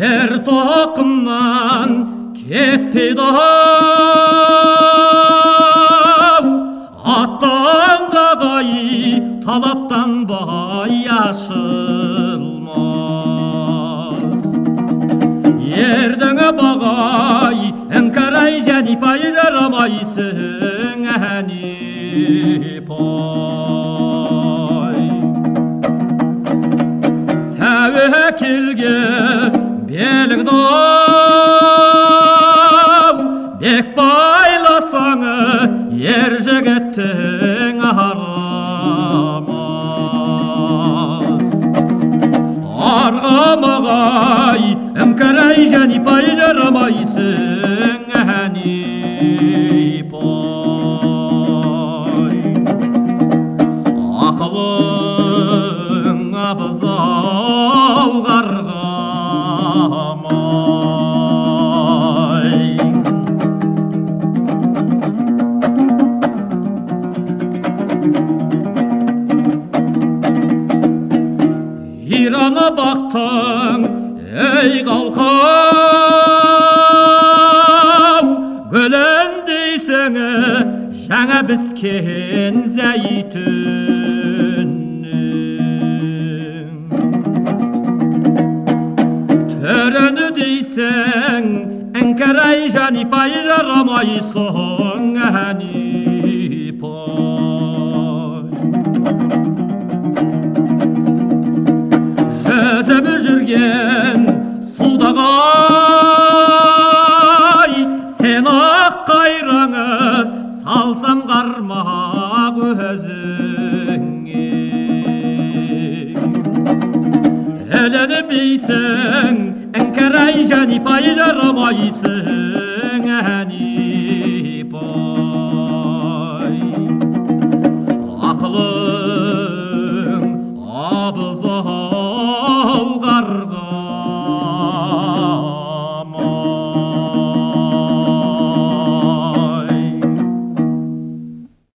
her toqimdan ketdi dov otdan qaboy talabdan boy yashilmoz yerdan boy ankaray jadi pay jaramoy singani poy tavakilga ау бек байласаңы ер жігіттің арамас арғамағай іңкәрай жәнипай жарамайсың әнипай ақылың ираны бақтың ей қалқау гүліндейсің жаңа біскен зәйтүннің түріні дейсің іңкәрай жанипай жарамайсың ақ қайраңы салсам қармақ өзіңе. Ілініп исің іңкәрәй жәнипай жарамайсың әнипай ақылың абзал қарғы